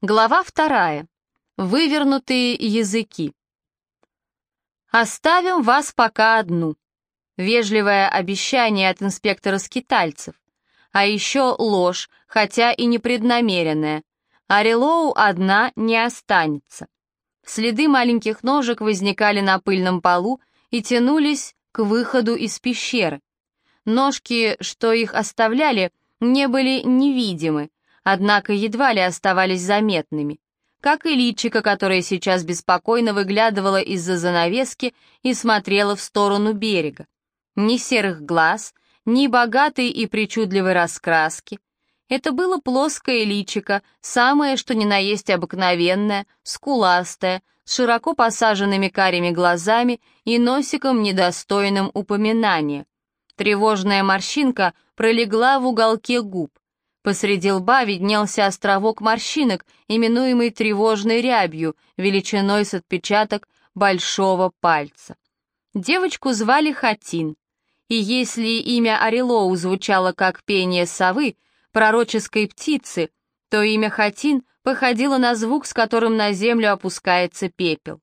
Глава вторая. Вывернутые языки. Оставим вас пока одну. Вежливое обещание от инспектора скитальцев. А еще ложь, хотя и непреднамеренная. Арилоу одна не останется. Следы маленьких ножек возникали на пыльном полу и тянулись к выходу из пещеры. Ножки, что их оставляли, не были невидимы, однако едва ли оставались заметными, как и личико, которое сейчас беспокойно выглядывало из-за занавески и смотрело в сторону берега. Ни серых глаз, ни богатой и причудливой раскраски. Это было плоское личико, самое что ни на есть обыкновенное, скуластое, с широко посаженными карими глазами и носиком, недостойным упоминания. Тревожная морщинка пролегла в уголке губ. Посреди лба виднелся островок морщинок, именуемый тревожной рябью, величиной с отпечаток большого пальца. Девочку звали Хатин, и если имя Орелоу звучало как пение совы, пророческой птицы, то имя Хатин походило на звук, с которым на землю опускается пепел.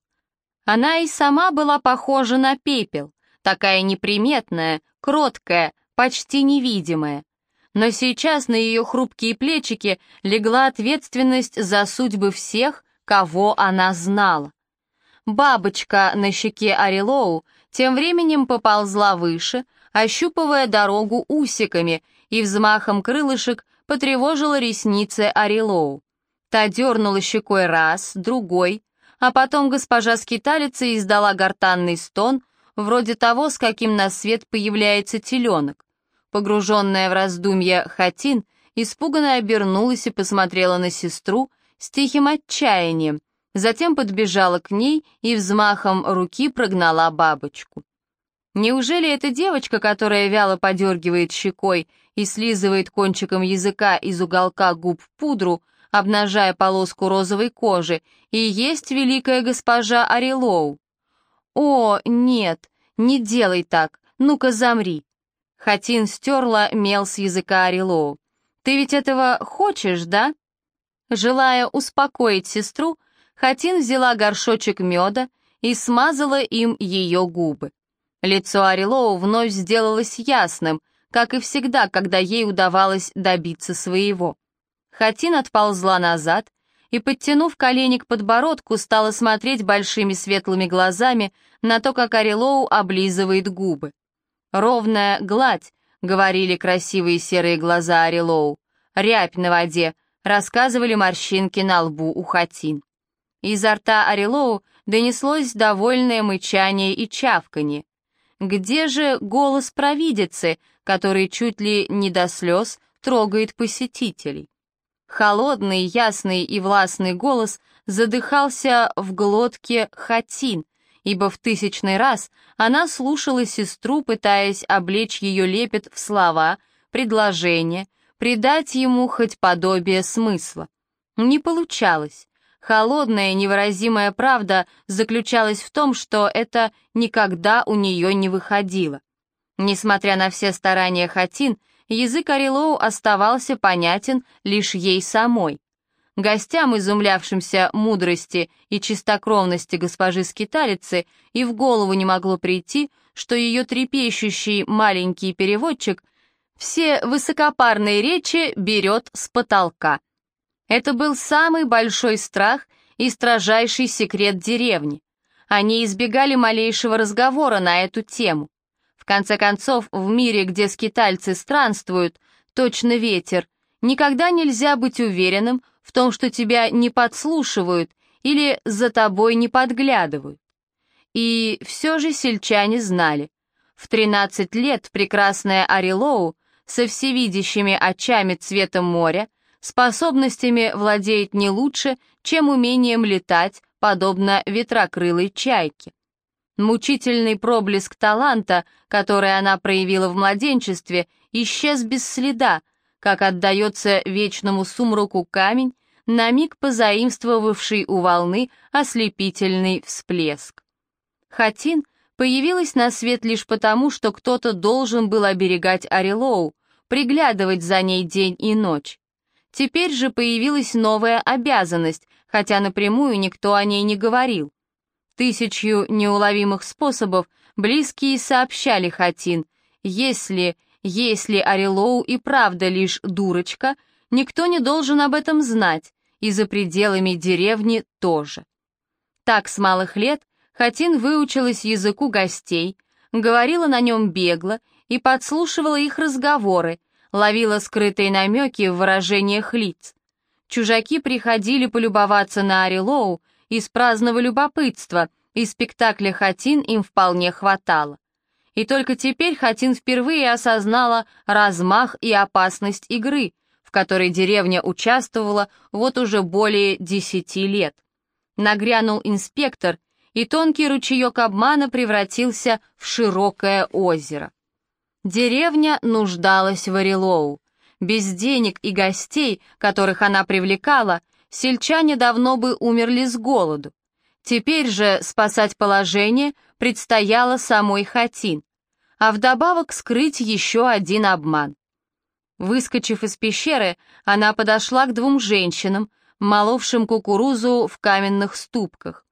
Она и сама была похожа на пепел, такая неприметная, кроткая, почти невидимая но сейчас на ее хрупкие плечики легла ответственность за судьбы всех, кого она знала. Бабочка на щеке Арилоу тем временем поползла выше, ощупывая дорогу усиками, и взмахом крылышек потревожила ресницы Арилоу. Та дернула щекой раз, другой, а потом госпожа скиталица издала гортанный стон, вроде того, с каким на свет появляется теленок. Погруженная в раздумья Хатин испуганно обернулась и посмотрела на сестру с тихим отчаянием, затем подбежала к ней и взмахом руки прогнала бабочку. Неужели эта девочка, которая вяло подергивает щекой и слизывает кончиком языка из уголка губ пудру, обнажая полоску розовой кожи, и есть великая госпожа Арилоу? «О, нет, не делай так, ну-ка замри», Хатин стерла мел с языка Арилоу. «Ты ведь этого хочешь, да?» Желая успокоить сестру, Хатин взяла горшочек меда и смазала им ее губы. Лицо Арилоу вновь сделалось ясным, как и всегда, когда ей удавалось добиться своего. Хатин отползла назад и, подтянув колени к подбородку, стала смотреть большими светлыми глазами на то, как Арилоу облизывает губы. «Ровная гладь», — говорили красивые серые глаза Арилоу. «Рябь на воде», — рассказывали морщинки на лбу у хатин. Изо рта Арилоу донеслось довольное мычание и чавканье. Где же голос провидицы, который чуть ли не до слез трогает посетителей? Холодный, ясный и властный голос задыхался в глотке хатин, ибо в тысячный раз она слушала сестру, пытаясь облечь ее лепет в слова, предложения, придать ему хоть подобие смысла. Не получалось. Холодная, невыразимая правда заключалась в том, что это никогда у нее не выходило. Несмотря на все старания Хатин, язык Арилоу оставался понятен лишь ей самой. Гостям, изумлявшимся мудрости и чистокровности госпожи скиталицы, и в голову не могло прийти, что ее трепещущий маленький переводчик все высокопарные речи берет с потолка. Это был самый большой страх и строжайший секрет деревни. Они избегали малейшего разговора на эту тему. В конце концов, в мире, где скитальцы странствуют, точно ветер, никогда нельзя быть уверенным, том, что тебя не подслушивают или за тобой не подглядывают. И все же сельчане знали. В 13 лет прекрасная Арилоу со всевидящими очами цвета моря, способностями владеет не лучше, чем умением летать, подобно ветрокрылой чайке. Мучительный проблеск таланта, который она проявила в младенчестве, исчез без следа, как отдается вечному сумраку камень, на миг позаимствовавший у волны ослепительный всплеск. Хатин появилась на свет лишь потому, что кто-то должен был оберегать Арилоу, приглядывать за ней день и ночь. Теперь же появилась новая обязанность, хотя напрямую никто о ней не говорил. Тысячью неуловимых способов близкие сообщали Хатин, если, если Арилоу и правда лишь дурочка, никто не должен об этом знать, и за пределами деревни тоже. Так с малых лет Хатин выучилась языку гостей, говорила на нем бегло и подслушивала их разговоры, ловила скрытые намеки в выражениях лиц. Чужаки приходили полюбоваться на Арилоу из праздного любопытства, и спектакля «Хатин» им вполне хватало. И только теперь Хатин впервые осознала размах и опасность игры, которой деревня участвовала вот уже более десяти лет. Нагрянул инспектор, и тонкий ручеек обмана превратился в широкое озеро. Деревня нуждалась в Орелоу. Без денег и гостей, которых она привлекала, сельчане давно бы умерли с голоду. Теперь же спасать положение предстояло самой Хатин, а вдобавок скрыть еще один обман. Выскочив из пещеры, она подошла к двум женщинам, моловшим кукурузу в каменных ступках.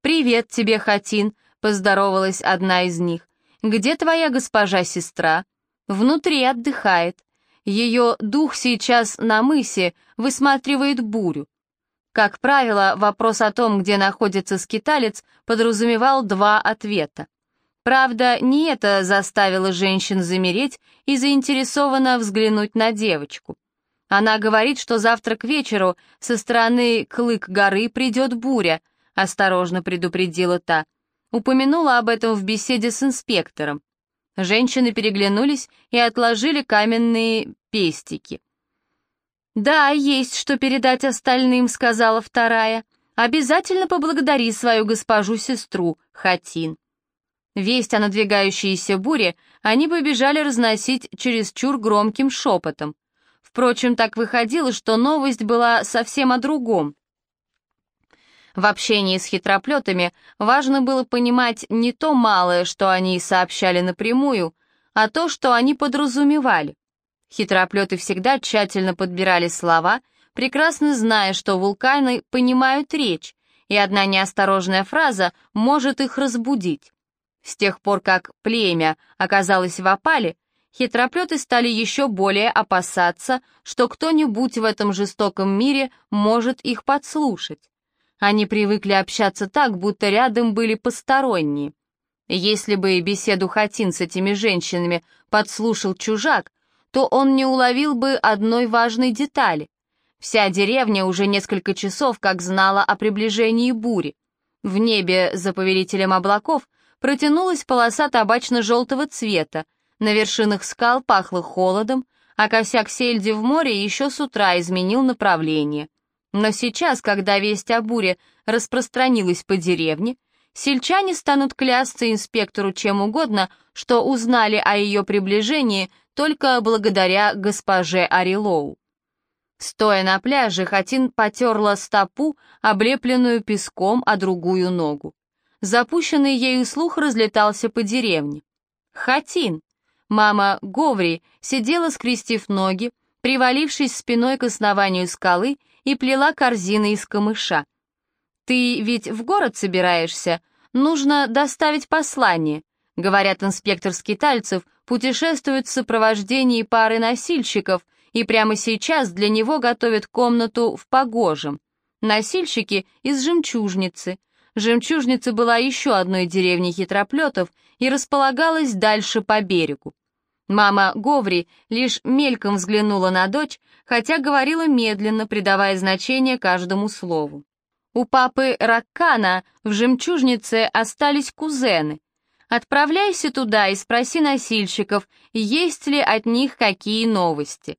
«Привет тебе, Хатин», — поздоровалась одна из них. «Где твоя госпожа-сестра?» «Внутри отдыхает. Ее дух сейчас на мысе высматривает бурю. Как правило, вопрос о том, где находится скиталец, подразумевал два ответа. Правда, не это заставило женщин замереть и заинтересованно взглянуть на девочку. Она говорит, что завтра к вечеру со стороны Клык горы придет буря, осторожно предупредила та. Упомянула об этом в беседе с инспектором. Женщины переглянулись и отложили каменные пестики. «Да, есть что передать остальным», — сказала вторая. «Обязательно поблагодари свою госпожу-сестру, Хатин». Весть о надвигающейся буре они побежали разносить чересчур громким шепотом. Впрочем, так выходило, что новость была совсем о другом. В общении с хитроплетами важно было понимать не то малое, что они сообщали напрямую, а то, что они подразумевали. Хитроплеты всегда тщательно подбирали слова, прекрасно зная, что вулканы понимают речь, и одна неосторожная фраза может их разбудить. С тех пор, как племя оказалось в опале, хитроплеты стали еще более опасаться, что кто-нибудь в этом жестоком мире может их подслушать. Они привыкли общаться так, будто рядом были посторонние. Если бы беседу Хатин с этими женщинами подслушал чужак, то он не уловил бы одной важной детали. Вся деревня уже несколько часов как знала о приближении бури. В небе за повелителем облаков протянулась полоса табачно-желтого цвета, на вершинах скал пахло холодом, а косяк сельди в море еще с утра изменил направление. Но сейчас, когда весть о буре распространилась по деревне, сельчане станут клясться инспектору чем угодно, что узнали о ее приближении только благодаря госпоже Арилоу. Стоя на пляже, Хатин потерла стопу, облепленную песком, а другую ногу. Запущенный ею слух разлетался по деревне. «Хатин!» Мама Говри сидела, скрестив ноги, привалившись спиной к основанию скалы и плела корзины из камыша. «Ты ведь в город собираешься? Нужно доставить послание. Говорят, инспектор скитальцев путешествует в сопровождении пары носильщиков, и прямо сейчас для него готовят комнату в Погожем. Носильщики из жемчужницы. Жемчужница была еще одной деревней хитроплетов и располагалась дальше по берегу. Мама Говри лишь мельком взглянула на дочь, хотя говорила медленно, придавая значение каждому слову. У папы Раккана в жемчужнице остались кузены, Отправляйся туда и спроси носильщиков, есть ли от них какие новости.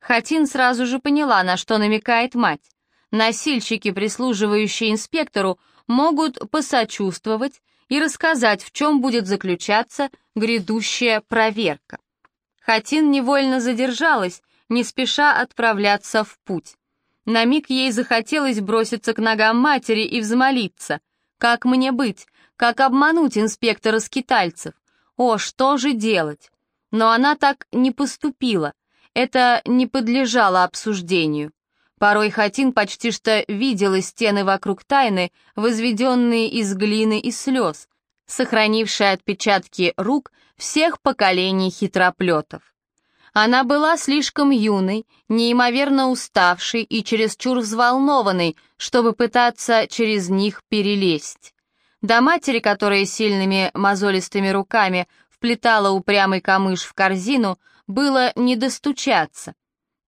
Хатин сразу же поняла, на что намекает мать. Носильщики, прислуживающие инспектору, могут посочувствовать и рассказать, в чем будет заключаться грядущая проверка. Хатин невольно задержалась, не спеша отправляться в путь. На миг ей захотелось броситься к ногам матери и взмолиться. «Как мне быть? Как обмануть инспектора скитальцев? О, что же делать? Но она так не поступила. Это не подлежало обсуждению. Порой Хатин почти что видела стены вокруг тайны, возведенные из глины и слез, сохранившие отпечатки рук всех поколений хитроплетов. Она была слишком юной, неимоверно уставшей и чересчур взволнованной, чтобы пытаться через них перелезть. До матери, которая сильными мозолистыми руками вплетала упрямый камыш в корзину, было не достучаться.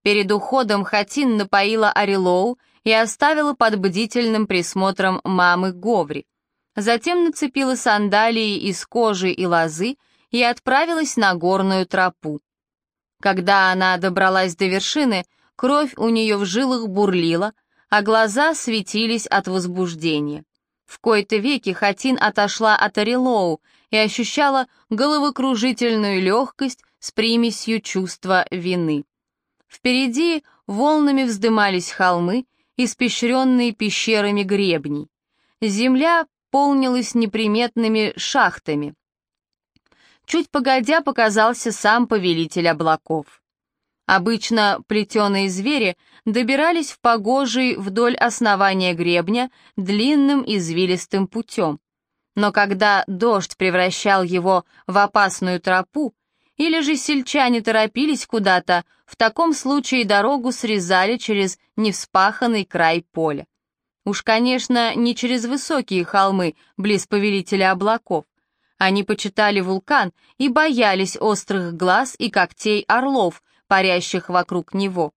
Перед уходом Хатин напоила Орелоу и оставила под бдительным присмотром мамы Говри. Затем нацепила сандалии из кожи и лозы и отправилась на горную тропу. Когда она добралась до вершины, кровь у нее в жилах бурлила, а глаза светились от возбуждения. В кои-то веки Хатин отошла от Орелоу и ощущала головокружительную легкость с примесью чувства вины. Впереди волнами вздымались холмы, испещренные пещерами гребней. Земля полнилась неприметными шахтами. Чуть погодя показался сам повелитель облаков. Обычно плетеные звери добирались в погожий вдоль основания гребня длинным извилистым путем. Но когда дождь превращал его в опасную тропу, или же сельчане торопились куда-то, в таком случае дорогу срезали через невспаханный край поля. Уж, конечно, не через высокие холмы близ повелителя облаков, они почитали вулкан и боялись острых глаз и когтей орлов, парящих вокруг него.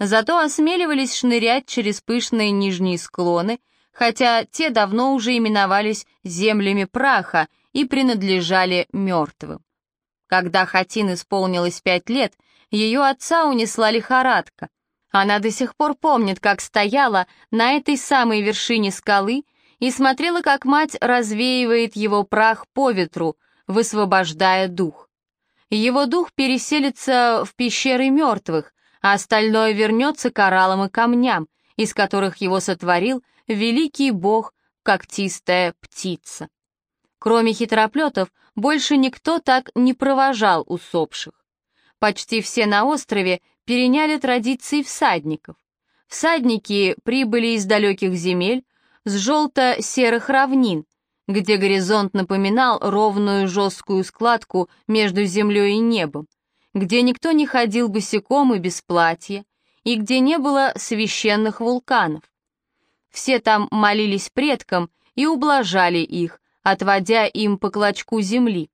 Зато осмеливались шнырять через пышные нижние склоны, хотя те давно уже именовались землями праха и принадлежали мертвым. Когда Хатин исполнилось пять лет, ее отца унесла лихорадка. Она до сих пор помнит, как стояла на этой самой вершине скалы и смотрела, как мать развеивает его прах по ветру, высвобождая дух. Его дух переселится в пещеры мертвых, а остальное вернется к кораллам и камням, из которых его сотворил великий бог, когтистая птица. Кроме хитроплетов, больше никто так не провожал усопших. Почти все на острове переняли традиции всадников. Всадники прибыли из далеких земель, с желто-серых равнин, где горизонт напоминал ровную жесткую складку между землей и небом, где никто не ходил босиком и без платья, и где не было священных вулканов. Все там молились предкам и ублажали их, отводя им по клочку земли.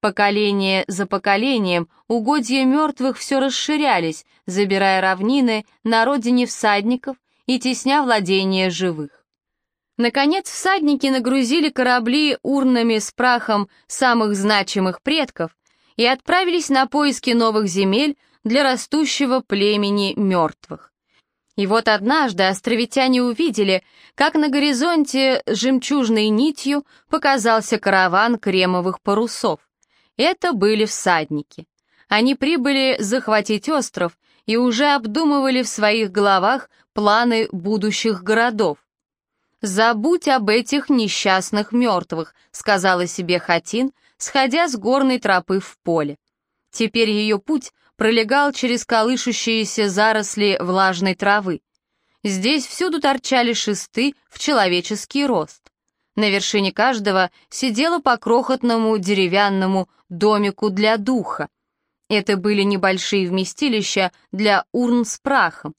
Поколение за поколением угодья мертвых все расширялись, забирая равнины на родине всадников и тесня владения живых. Наконец всадники нагрузили корабли урнами с прахом самых значимых предков и отправились на поиски новых земель для растущего племени мертвых. И вот однажды островитяне увидели, как на горизонте жемчужной нитью показался караван кремовых парусов. Это были всадники. Они прибыли захватить остров и уже обдумывали в своих головах планы будущих городов. «Забудь об этих несчастных мертвых», — сказала себе Хатин, сходя с горной тропы в поле. Теперь ее путь пролегал через колышущиеся заросли влажной травы. Здесь всюду торчали шесты в человеческий рост. На вершине каждого сидела по крохотному деревянному домику для духа. Это были небольшие вместилища для урн с прахом.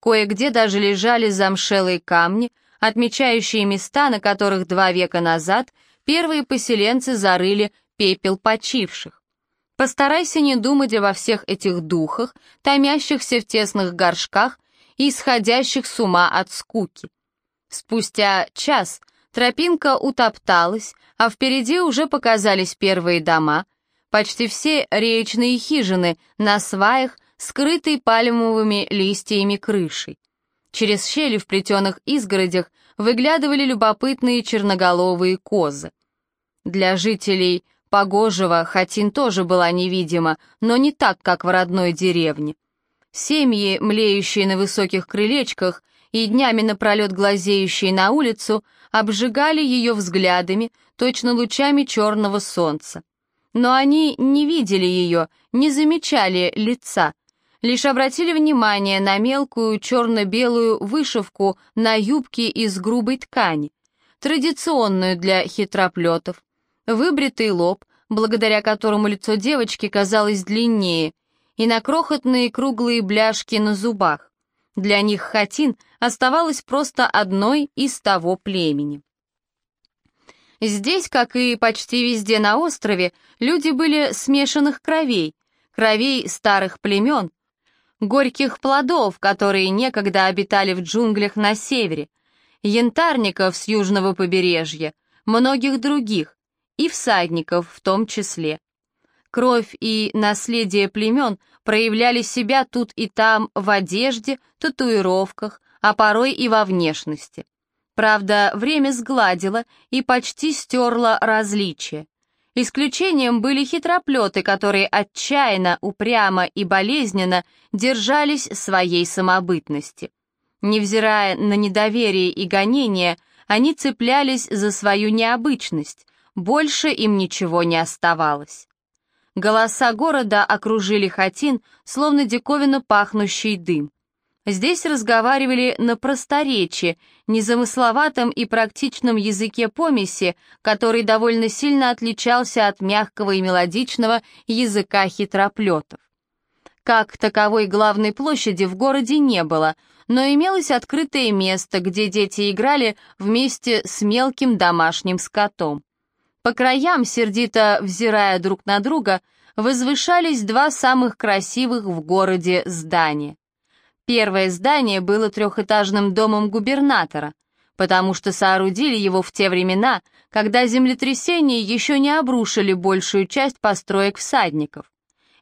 Кое-где даже лежали замшелые камни, отмечающие места, на которых два века назад первые поселенцы зарыли пепел почивших. Постарайся не думать обо всех этих духах, томящихся в тесных горшках и исходящих с ума от скуки. Спустя час тропинка утопталась, а впереди уже показались первые дома, почти все речные хижины на сваях, скрытые пальмовыми листьями крышей. Через щели в плетеных изгородях выглядывали любопытные черноголовые козы. Для жителей Погожего Хатин тоже была невидима, но не так, как в родной деревне. Семьи, млеющие на высоких крылечках и днями напролет глазеющие на улицу, обжигали ее взглядами, точно лучами черного солнца. Но они не видели ее, не замечали лица, лишь обратили внимание на мелкую черно-белую вышивку на юбке из грубой ткани, традиционную для хитроплетов, выбритый лоб, благодаря которому лицо девочки казалось длиннее, и на крохотные круглые бляшки на зубах. Для них хатин оставалась просто одной из того племени. Здесь, как и почти везде на острове, люди были смешанных кровей, кровей старых племен, горьких плодов, которые некогда обитали в джунглях на севере, янтарников с южного побережья, многих других, и всадников в том числе. Кровь и наследие племен проявляли себя тут и там в одежде, татуировках, а порой и во внешности. Правда, время сгладило и почти стерло различия. Исключением были хитроплеты, которые отчаянно, упрямо и болезненно держались своей самобытности. Невзирая на недоверие и гонения, они цеплялись за свою необычность, больше им ничего не оставалось. Голоса города окружили хатин, словно диковинно пахнущий дым. Здесь разговаривали на просторечии, незамысловатом и практичном языке помеси, который довольно сильно отличался от мягкого и мелодичного языка хитроплетов. Как таковой главной площади в городе не было, но имелось открытое место, где дети играли вместе с мелким домашним скотом. По краям, сердито взирая друг на друга, возвышались два самых красивых в городе здания. Первое здание было трехэтажным домом губернатора, потому что соорудили его в те времена, когда землетрясения еще не обрушили большую часть построек всадников.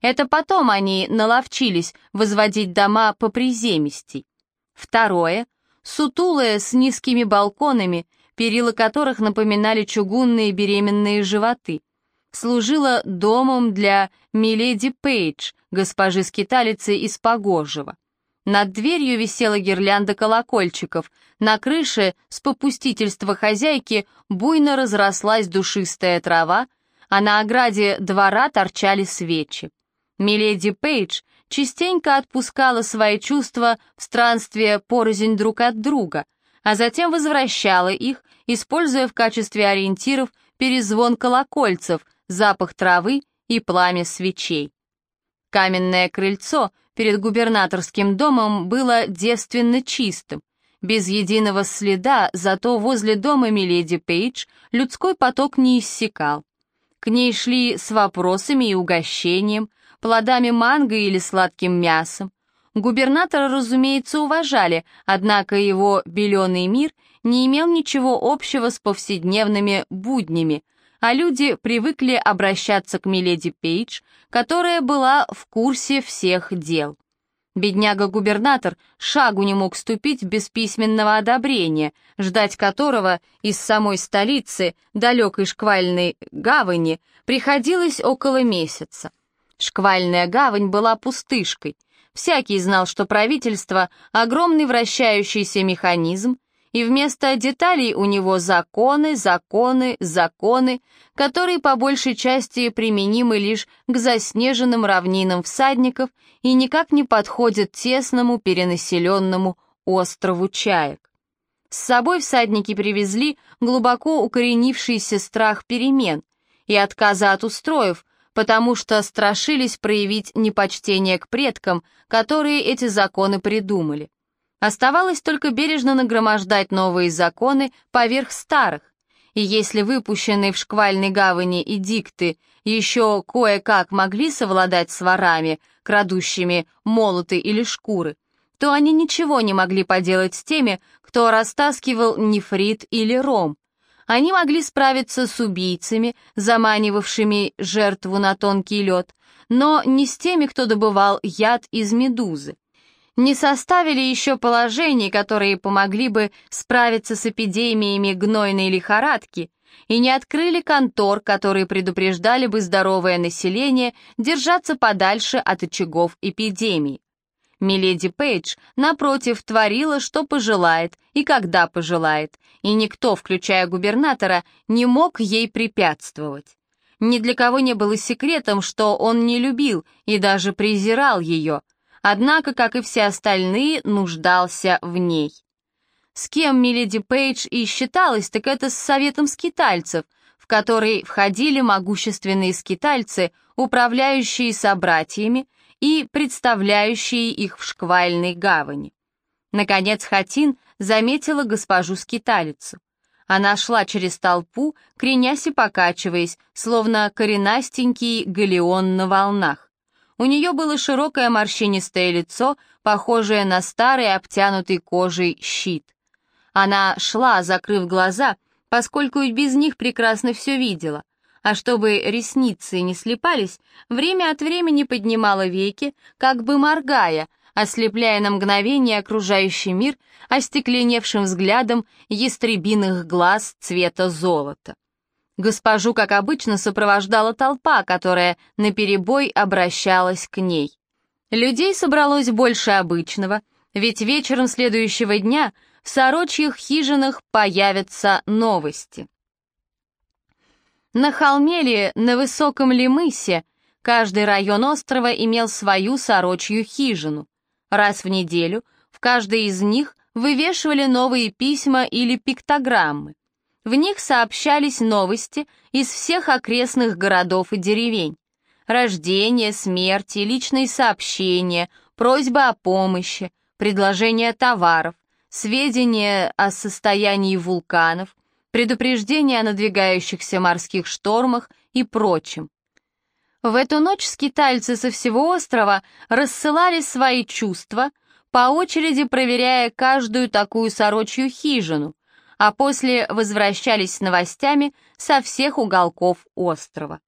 Это потом они наловчились возводить дома по приземистей. Второе — сутулое с низкими балконами, перила которых напоминали чугунные беременные животы, служило домом для Миледи Пейдж, госпожи-скиталицы из Погожего. Над дверью висела гирлянда колокольчиков, на крыше с попустительства хозяйки буйно разрослась душистая трава, а на ограде двора торчали свечи. Миледи Пейдж частенько отпускала свои чувства в странстве порознь друг от друга, а затем возвращала их, используя в качестве ориентиров перезвон колокольцев, запах травы и пламя свечей. Каменное крыльцо перед губернаторским домом было девственно чистым. Без единого следа, зато возле дома Миледи Пейдж людской поток не иссякал. К ней шли с вопросами и угощением, плодами манго или сладким мясом. Губернатора, разумеется, уважали, однако его «беленый мир» не имел ничего общего с повседневными буднями, а люди привыкли обращаться к Миледи Пейдж, которая была в курсе всех дел. Бедняга-губернатор шагу не мог ступить без письменного одобрения, ждать которого из самой столицы, далекой шквальной гавани, приходилось около месяца. Шквальная гавань была пустышкой. Всякий знал, что правительство — огромный вращающийся механизм, и вместо деталей у него законы, законы, законы, которые по большей части применимы лишь к заснеженным равнинам всадников и никак не подходят тесному перенаселенному острову чаек. С собой всадники привезли глубоко укоренившийся страх перемен и отказа от устроев, потому что страшились проявить непочтение к предкам, которые эти законы придумали. Оставалось только бережно нагромождать новые законы поверх старых, и если выпущенные в шквальной гавани эдикты еще кое-как могли совладать с ворами, крадущими молоты или шкуры, то они ничего не могли поделать с теми, кто растаскивал нефрит или ром. Они могли справиться с убийцами, заманивавшими жертву на тонкий лед, но не с теми, кто добывал яд из медузы не составили еще положений, которые помогли бы справиться с эпидемиями гнойной лихорадки, и не открыли контор, которые предупреждали бы здоровое население держаться подальше от очагов эпидемии. Миледи Пейдж, напротив, творила, что пожелает и когда пожелает, и никто, включая губернатора, не мог ей препятствовать. Ни для кого не было секретом, что он не любил и даже презирал ее — однако, как и все остальные, нуждался в ней. С кем Миледи Пейдж и считалась, так это с советом скитальцев, в который входили могущественные скитальцы, управляющие собратьями и представляющие их в шквальной гавани. Наконец Хатин заметила госпожу скиталицу. Она шла через толпу, кренясь и покачиваясь, словно коренастенький галеон на волнах. У нее было широкое морщинистое лицо, похожее на старый обтянутый кожей щит. Она шла, закрыв глаза, поскольку и без них прекрасно все видела, а чтобы ресницы не слепались, время от времени поднимала веки, как бы моргая, ослепляя на мгновение окружающий мир остекленевшим взглядом ястребиных глаз цвета золота. Госпожу, как обычно, сопровождала толпа, которая наперебой обращалась к ней. Людей собралось больше обычного, ведь вечером следующего дня в сорочьих хижинах появятся новости. На холме на высоком ли мысе, каждый район острова имел свою сорочью хижину. Раз в неделю в каждой из них вывешивали новые письма или пиктограммы. В них сообщались новости из всех окрестных городов и деревень. Рождение, смерти, личные сообщения, просьбы о помощи, предложения товаров, сведения о состоянии вулканов, предупреждения о надвигающихся морских штормах и прочем. В эту ночь скитальцы со всего острова рассылали свои чувства, по очереди проверяя каждую такую сорочью хижину, а после возвращались с новостями со всех уголков острова.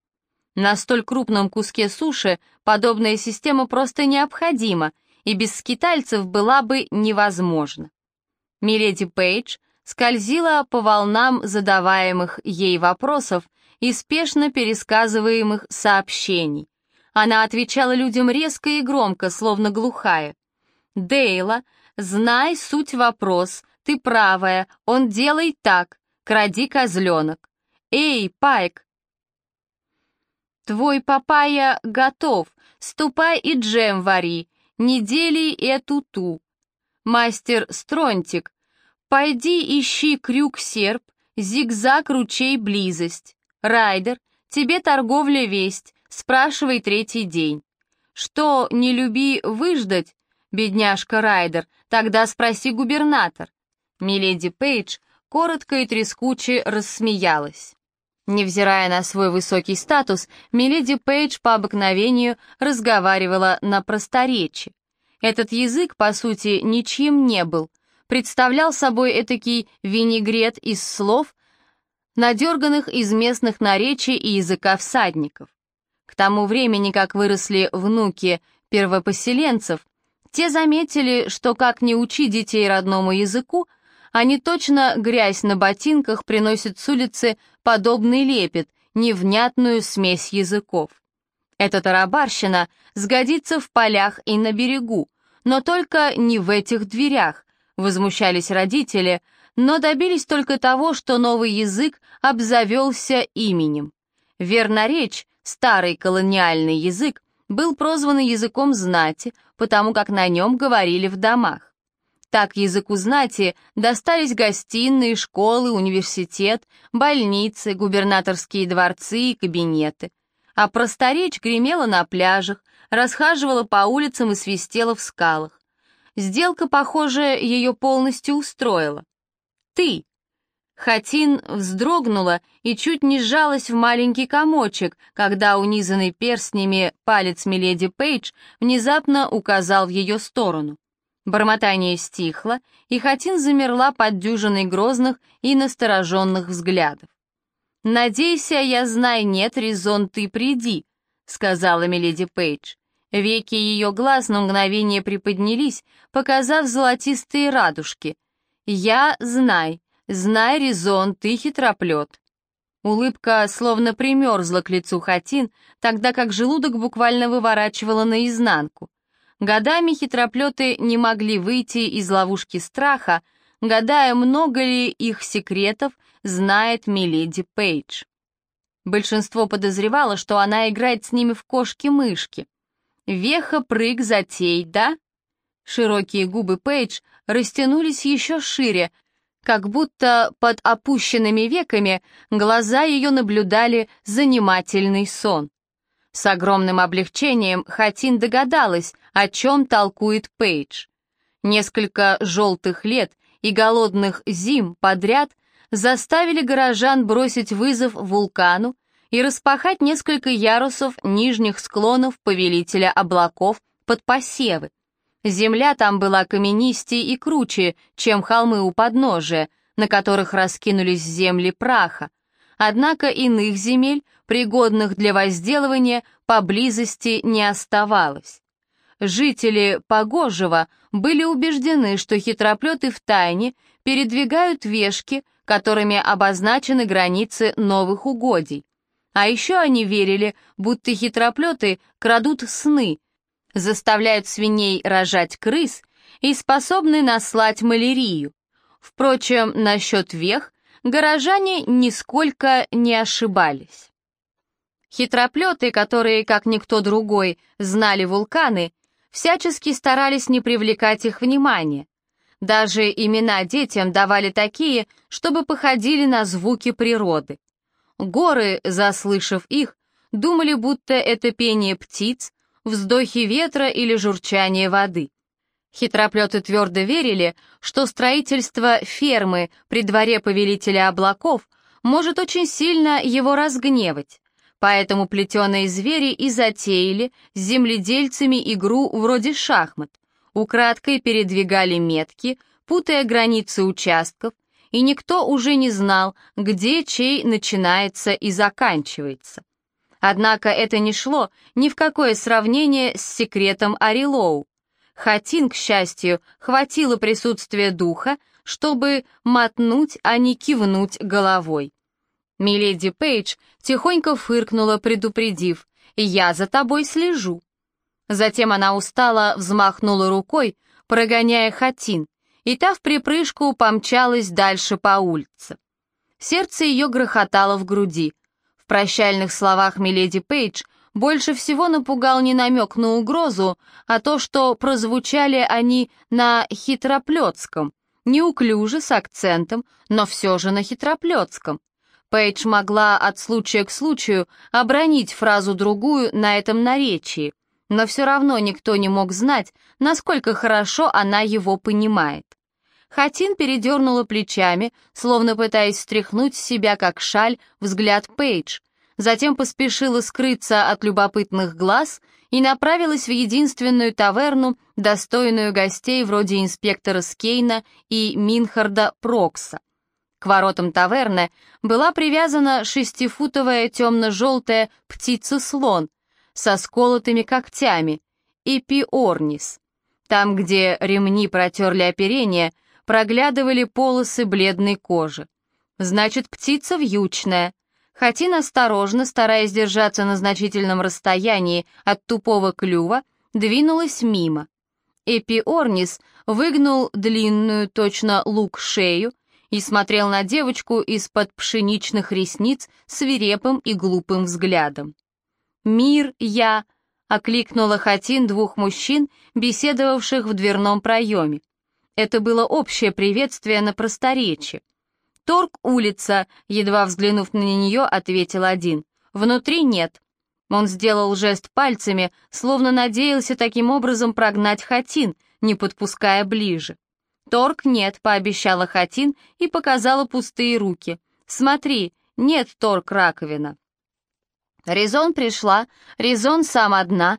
На столь крупном куске суши подобная система просто необходима, и без скитальцев была бы невозможна. Миледи Пейдж скользила по волнам задаваемых ей вопросов и спешно пересказываемых сообщений. Она отвечала людям резко и громко, словно глухая. «Дейла, знай суть вопрос, ты правая, он делай так, кради козленок. Эй, Пайк, твой папая готов, ступай и джем вари, недели эту ту. Мастер Стронтик, пойди ищи крюк-серп, зигзаг ручей близость. «Райдер, тебе торговля весть, спрашивай третий день». «Что, не люби выждать?» «Бедняжка Райдер, тогда спроси губернатор». Миледи Пейдж коротко и трескуче рассмеялась. Невзирая на свой высокий статус, Миледи Пейдж по обыкновению разговаривала на просторечии. Этот язык, по сути, ничьим не был, представлял собой этакий винегрет из слов, надерганных из местных наречий и языка всадников. К тому времени, как выросли внуки первопоселенцев, те заметили, что как не учи детей родному языку, они точно грязь на ботинках приносят с улицы подобный лепет, невнятную смесь языков. Эта тарабарщина сгодится в полях и на берегу, но только не в этих дверях, возмущались родители, но добились только того, что новый язык обзавелся именем. Верноречь, старый колониальный язык, был прозван языком знати, потому как на нем говорили в домах. Так языку знати достались гостиные, школы, университет, больницы, губернаторские дворцы и кабинеты. А просторечь гремела на пляжах, расхаживала по улицам и свистела в скалах. Сделка, похоже, ее полностью устроила ты!» Хатин вздрогнула и чуть не сжалась в маленький комочек, когда унизанный перстнями палец Миледи Пейдж внезапно указал в ее сторону. Бормотание стихло, и Хатин замерла под дюжиной грозных и настороженных взглядов. «Надейся, я знай, нет, резон ты приди», — сказала Миледи Пейдж. Веки ее глаз на мгновение приподнялись, показав золотистые радужки — «Я знай, знай резон, ты хитроплет». Улыбка словно примерзла к лицу Хатин, тогда как желудок буквально выворачивала наизнанку. Годами хитроплеты не могли выйти из ловушки страха, гадая, много ли их секретов знает Миледи Пейдж. Большинство подозревало, что она играет с ними в кошки-мышки. Веха-прыг затей, да?» Широкие губы Пейдж растянулись еще шире, как будто под опущенными веками глаза ее наблюдали занимательный сон. С огромным облегчением Хатин догадалась, о чем толкует Пейдж. Несколько желтых лет и голодных зим подряд заставили горожан бросить вызов вулкану и распахать несколько ярусов нижних склонов повелителя облаков под посевы. Земля там была каменистее и круче, чем холмы у подножия, на которых раскинулись земли праха. Однако иных земель, пригодных для возделывания, поблизости не оставалось. Жители Погожего были убеждены, что хитроплеты тайне передвигают вешки, которыми обозначены границы новых угодий. А еще они верили, будто хитроплеты крадут сны, заставляют свиней рожать крыс и способны наслать малярию. Впрочем, насчет вех горожане нисколько не ошибались. Хитроплеты, которые, как никто другой, знали вулканы, всячески старались не привлекать их внимания. Даже имена детям давали такие, чтобы походили на звуки природы. Горы, заслышав их, думали, будто это пение птиц, вздохи ветра или журчание воды. Хитроплеты твердо верили, что строительство фермы при дворе повелителя облаков может очень сильно его разгневать, поэтому плетеные звери и затеяли с земледельцами игру вроде шахмат, украдкой передвигали метки, путая границы участков, и никто уже не знал, где чей начинается и заканчивается. Однако это не шло ни в какое сравнение с секретом Арилоу. Хатин, к счастью, хватило присутствия духа, чтобы мотнуть, а не кивнуть головой. Миледи Пейдж тихонько фыркнула, предупредив, «Я за тобой слежу». Затем она устало взмахнула рукой, прогоняя Хатин, и та в припрыжку помчалась дальше по улице. Сердце ее грохотало в груди. В прощальных словах Миледи Пейдж больше всего напугал не намек на угрозу, а то, что прозвучали они на хитроплетском, неуклюже, с акцентом, но все же на хитроплетском. Пейдж могла от случая к случаю обронить фразу-другую на этом наречии, но все равно никто не мог знать, насколько хорошо она его понимает. Хатин передернула плечами, словно пытаясь стряхнуть с себя, как шаль, взгляд Пейдж, затем поспешила скрыться от любопытных глаз и направилась в единственную таверну, достойную гостей вроде инспектора Скейна и Минхарда Прокса. К воротам таверны была привязана шестифутовая темно-желтая птица-слон со сколотыми когтями, эпиорнис. Там, где ремни протерли оперение, проглядывали полосы бледной кожи. Значит, птица вьючная. Хатин осторожно, стараясь держаться на значительном расстоянии от тупого клюва, двинулась мимо. Эпиорнис выгнул длинную, точно лук, шею, и смотрел на девочку из-под пшеничных ресниц свирепым и глупым взглядом. «Мир, я!» — окликнула Хатин двух мужчин, беседовавших в дверном проеме. Это было общее приветствие на просторечии. «Торг улица», — едва взглянув на нее, ответил один. «Внутри нет». Он сделал жест пальцами, словно надеялся таким образом прогнать Хатин, не подпуская ближе. «Торг нет», — пообещала Хатин и показала пустые руки. «Смотри, нет торг раковина». Резон пришла, Резон сам одна.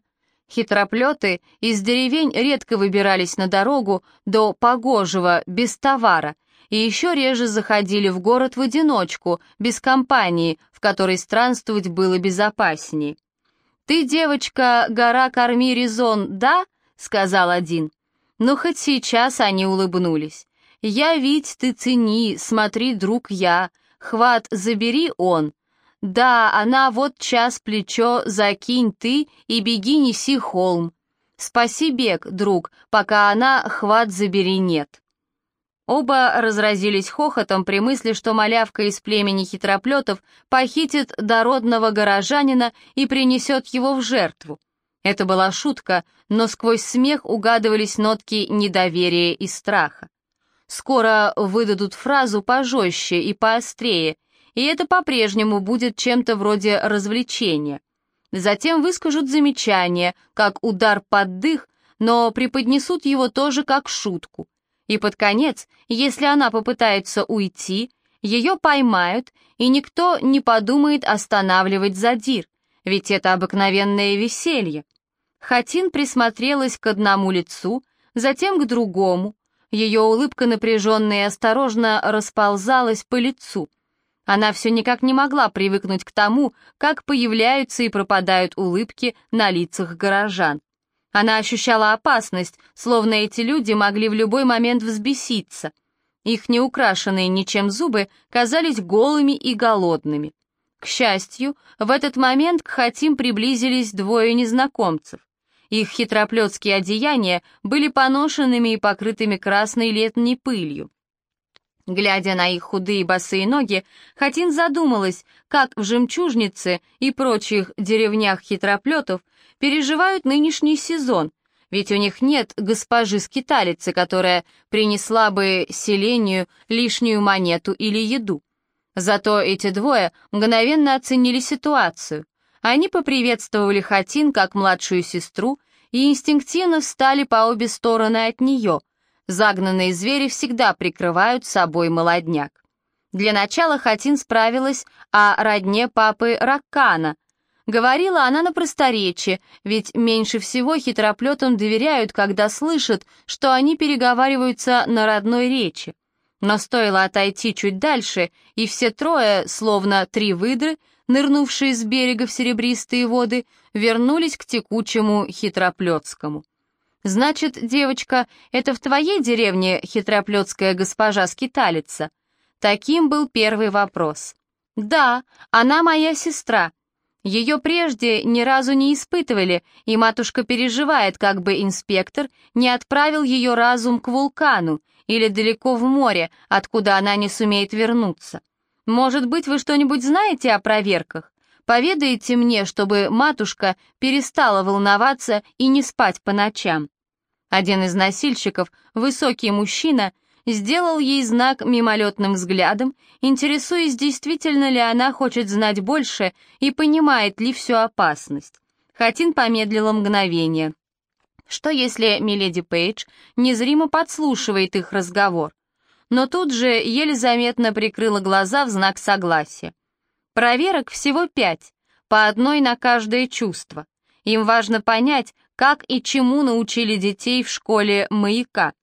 Хитроплеты из деревень редко выбирались на дорогу до Погожего без товара и еще реже заходили в город в одиночку, без компании, в которой странствовать было безопаснее. «Ты, девочка, гора корми Резон, да?» — сказал один. Но хоть сейчас они улыбнулись. «Я ведь ты цени, смотри, друг я, хват забери он. Да, она вот час плечо закинь ты и беги неси холм. Спаси бег, друг, пока она хват забери нет». Оба разразились хохотом при мысли, что малявка из племени хитроплетов похитит дородного горожанина и принесет его в жертву. Это была шутка, но сквозь смех угадывались нотки недоверия и страха. Скоро выдадут фразу пожестче и поострее, и это по-прежнему будет чем-то вроде развлечения. Затем выскажут замечание, как удар под дых, но преподнесут его тоже как шутку. И под конец, если она попытается уйти, ее поймают, и никто не подумает останавливать задир, ведь это обыкновенное веселье. Хатин присмотрелась к одному лицу, затем к другому. Ее улыбка напряженно и осторожно расползалась по лицу. Она все никак не могла привыкнуть к тому, как появляются и пропадают улыбки на лицах горожан. Она ощущала опасность, словно эти люди могли в любой момент взбеситься. Их неукрашенные ничем зубы казались голыми и голодными. К счастью, в этот момент к Хатим приблизились двое незнакомцев. Их хитроплетские одеяния были поношенными и покрытыми красной летней пылью. Глядя на их худые босые ноги, Хатин задумалась, как в «Жемчужнице» и прочих деревнях хитроплетов переживают нынешний сезон, ведь у них нет госпожи-скиталицы, которая принесла бы селению лишнюю монету или еду. Зато эти двое мгновенно оценили ситуацию. Они поприветствовали Хатин как младшую сестру и инстинктивно встали по обе стороны от нее. Загнанные звери всегда прикрывают собой молодняк. Для начала Хатин справилась о родне папы Раккана. Говорила она на просторечии, ведь меньше всего хитроплетам доверяют, когда слышат, что они переговариваются на родной речи. Но стоило отойти чуть дальше, и все трое, словно три выдры, нырнувшие с берега в серебристые воды, вернулись к текучему хитроплетскому. «Значит, девочка, это в твоей деревне хитроплетская госпожа-скиталица?» Таким был первый вопрос. «Да, она моя сестра. Ее прежде ни разу не испытывали, и матушка переживает, как бы инспектор не отправил ее разум к вулкану или далеко в море, откуда она не сумеет вернуться. Может быть, вы что-нибудь знаете о проверках? Поведаете мне, чтобы матушка перестала волноваться и не спать по ночам». Один из носильщиков, высокий мужчина, сделал ей знак мимолетным взглядом, интересуясь, действительно ли она хочет знать больше и понимает ли всю опасность. Хатин помедлила мгновение. Что если миледи Пейдж незримо подслушивает их разговор? но тут же еле заметно прикрыла глаза в знак согласия. Проверок всего пять, по одной на каждое чувство. Им важно понять, как и чему научили детей в школе маяка.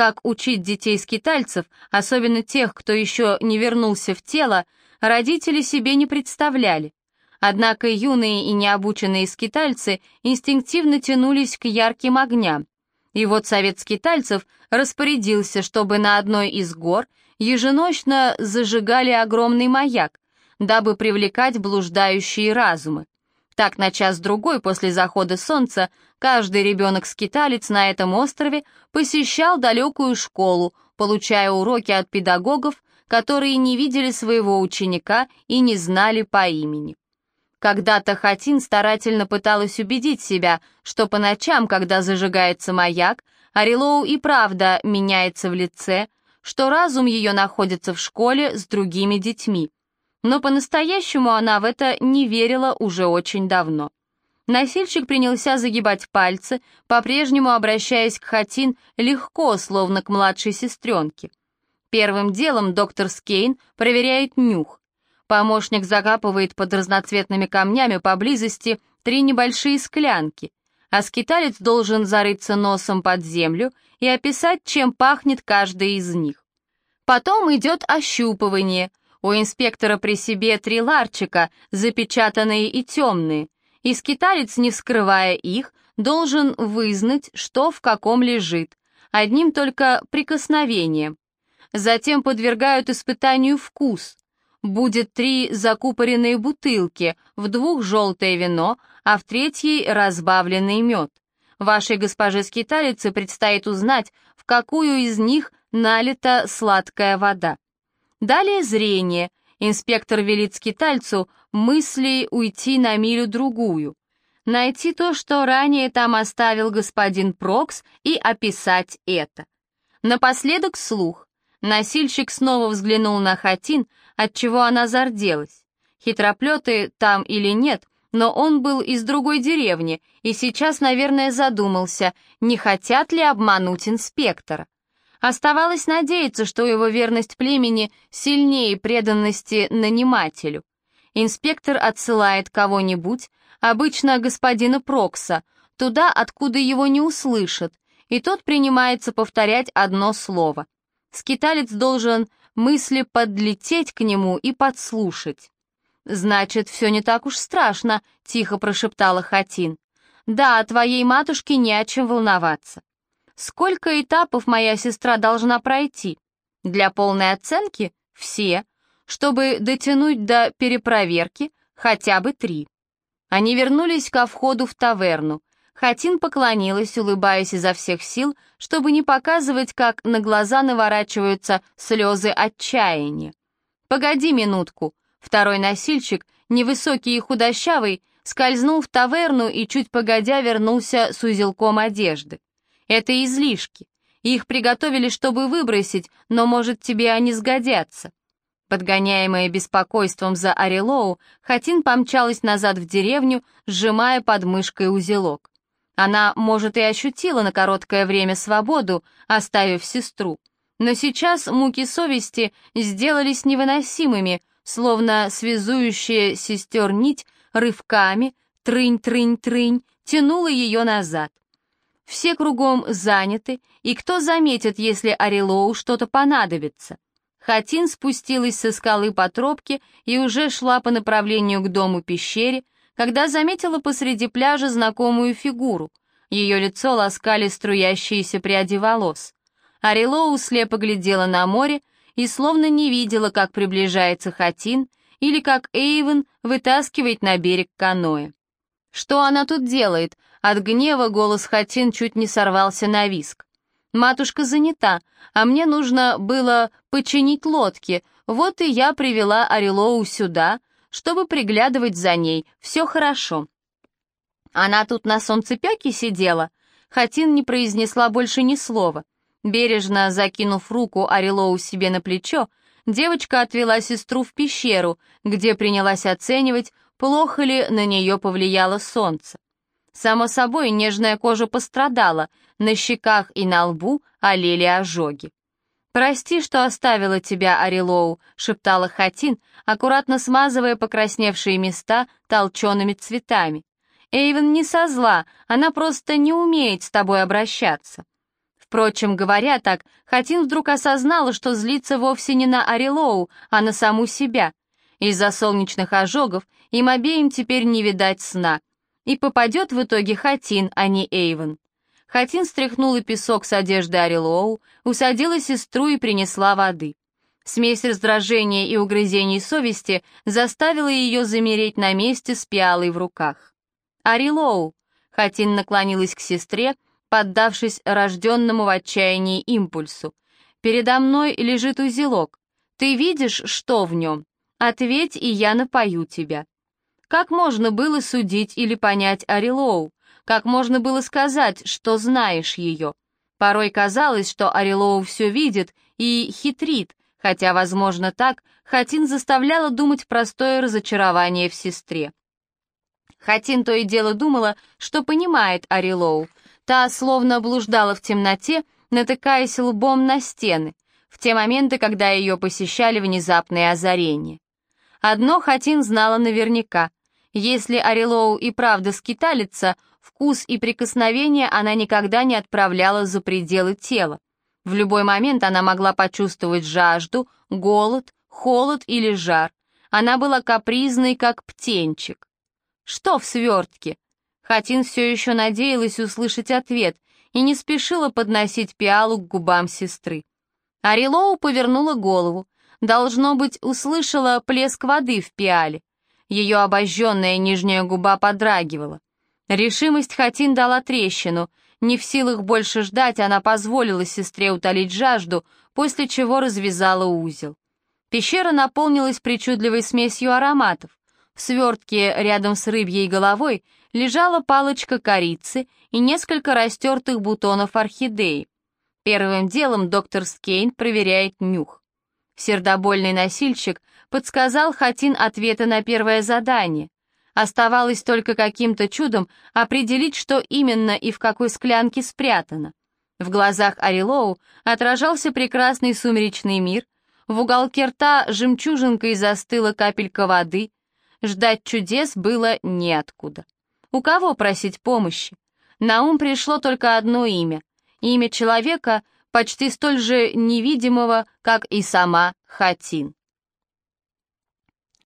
Как учить детей-скитальцев, особенно тех, кто еще не вернулся в тело, родители себе не представляли. Однако юные и необученные скитальцы инстинктивно тянулись к ярким огням. И вот совет скитальцев распорядился, чтобы на одной из гор еженочно зажигали огромный маяк, дабы привлекать блуждающие разумы. Так на час-другой после захода солнца каждый ребенок-скиталец на этом острове посещал далекую школу, получая уроки от педагогов, которые не видели своего ученика и не знали по имени. Когда-то Хатин старательно пыталась убедить себя, что по ночам, когда зажигается маяк, Арилоу и правда меняется в лице, что разум ее находится в школе с другими детьми. Но по-настоящему она в это не верила уже очень давно. Носильщик принялся загибать пальцы, по-прежнему обращаясь к Хатин легко, словно к младшей сестренке. Первым делом доктор Скейн проверяет нюх. Помощник закапывает под разноцветными камнями поблизости три небольшие склянки, а скиталец должен зарыться носом под землю и описать, чем пахнет каждый из них. Потом идет ощупывание. У инспектора при себе три ларчика, запечатанные и темные, и скиталец, не вскрывая их, должен вызнать, что в каком лежит, одним только прикосновением. Затем подвергают испытанию вкус, будет три закупоренные бутылки, в двух желтое вино, а в третьей разбавленный мед. Вашей госпоже-скиталице предстоит узнать, в какую из них налита сладкая вода. Далее зрение. Инспектор велит скитальцу мысли уйти на милю-другую. найти то, что ранее там оставил господин Прокс, и описать это. Напоследок слух. Носильщик снова взглянул на Хатин, отчего она зарделась. Хитроплеты там или нет, но он был из другой деревни и сейчас, наверное, задумался, не хотят ли обмануть инспектора. Оставалось надеяться, что его верность племени сильнее преданности нанимателю. Инспектор отсылает кого-нибудь, обычно господина Прокса, туда, откуда его не услышат, и тот принимается повторять одно слово. Скиталец должен мысли подлететь к нему и подслушать. «Значит, все не так уж страшно», — тихо прошептала Хатин. «Да, твоей матушке не о чем волноваться. Сколько этапов моя сестра должна пройти? Для полной оценки — все. Чтобы дотянуть до перепроверки — хотя бы три». Они вернулись ко входу в таверну. Хатин поклонилась, улыбаясь изо всех сил, чтобы не показывать, как на глаза наворачиваются слезы отчаяния. «Погоди минутку», Второй носильщик, невысокий и худощавый, скользнул в таверну и чуть погодя вернулся с узелком одежды. Это излишки. Их приготовили, чтобы выбросить, но, может, тебе они сгодятся. Подгоняемая беспокойством за Орелоу, Хатин помчалась назад в деревню, сжимая под мышкой узелок. Она, может, и ощутила на короткое время свободу, оставив сестру. Но сейчас муки совести сделались невыносимыми, словно связующая сестер нить рывками, трынь-трынь-трынь, тянула ее назад. Все кругом заняты, и кто заметит, если Орелоу что-то понадобится? Хатин спустилась со скалы по тропке и уже шла по направлению к дому-пещере, когда заметила посреди пляжа знакомую фигуру. Ее лицо ласкали струящиеся пряди волос. Орелоу слепо глядела на море, и словно не видела, как приближается Хатин или как Эйвен вытаскивает на берег каноэ. Что она тут делает? От гнева голос Хатин чуть не сорвался на виск. «Матушка занята, а мне нужно было починить лодки, вот и я привела Орелоу сюда, чтобы приглядывать за ней, все хорошо». Она тут на солнцепеке сидела. Хатин не произнесла больше ни слова. Бережно закинув руку Орелоу себе на плечо, девочка отвела сестру в пещеру, где принялась оценивать, плохо ли на нее повлияло солнце. Само собой, нежная кожа пострадала, на щеках и на лбу олели ожоги. «Прости, что оставила тебя, Орелоу», — шептала Хатин, аккуратно смазывая покрасневшие места толчеными цветами. «Эйвен не со зла, она просто не умеет с тобой обращаться». Впрочем, говоря так, Хатин вдруг осознала, что злится вовсе не на Арилоу, а на саму себя. Из-за солнечных ожогов им обеим теперь не видать сна. И попадет в итоге Хатин, а не Эйвен. Хатин стряхнула песок с одежды Арилоу, усадила сестру и принесла воды. Смесь раздражения и угрызений совести заставила ее замереть на месте с пиалой в руках. «Арилоу!» — Хатин наклонилась к сестре, поддавшись рожденному в отчаянии импульсу. «Передо мной лежит узелок. Ты видишь, что в нем? Ответь, и я напою тебя». Как можно было судить или понять Орелоу? Как можно было сказать, что знаешь ее? Порой казалось, что Орелоу все видит и хитрит, хотя, возможно, так Хатин заставляла думать простое разочарование в сестре. Хатин то и дело думала, что понимает Орелоу, Та словно блуждала в темноте, натыкаясь лбом на стены, в те моменты, когда ее посещали внезапные озарения. Одно Хатин знала наверняка. Если Орелоу и правда скиталится, вкус и прикосновение она никогда не отправляла за пределы тела. В любой момент она могла почувствовать жажду, голод, холод или жар. Она была капризной, как птенчик. Что в свертке? Хатин все еще надеялась услышать ответ и не спешила подносить пиалу к губам сестры. Арилоу повернула голову. Должно быть, услышала плеск воды в пиале. Ее обожженная нижняя губа подрагивала. Решимость Хатин дала трещину. Не в силах больше ждать, она позволила сестре утолить жажду, после чего развязала узел. Пещера наполнилась причудливой смесью ароматов. В свертке рядом с рыбьей головой лежала палочка корицы и несколько растертых бутонов орхидеи. Первым делом доктор Скейн проверяет нюх. Сердобольный носильщик подсказал Хатин ответы на первое задание. Оставалось только каким-то чудом определить, что именно и в какой склянке спрятано. В глазах Арилоу отражался прекрасный сумеречный мир, в уголке рта жемчужинкой застыла капелька воды. Ждать чудес было неоткуда. У кого просить помощи? На ум пришло только одно имя. Имя человека, почти столь же невидимого, как и сама Хатин.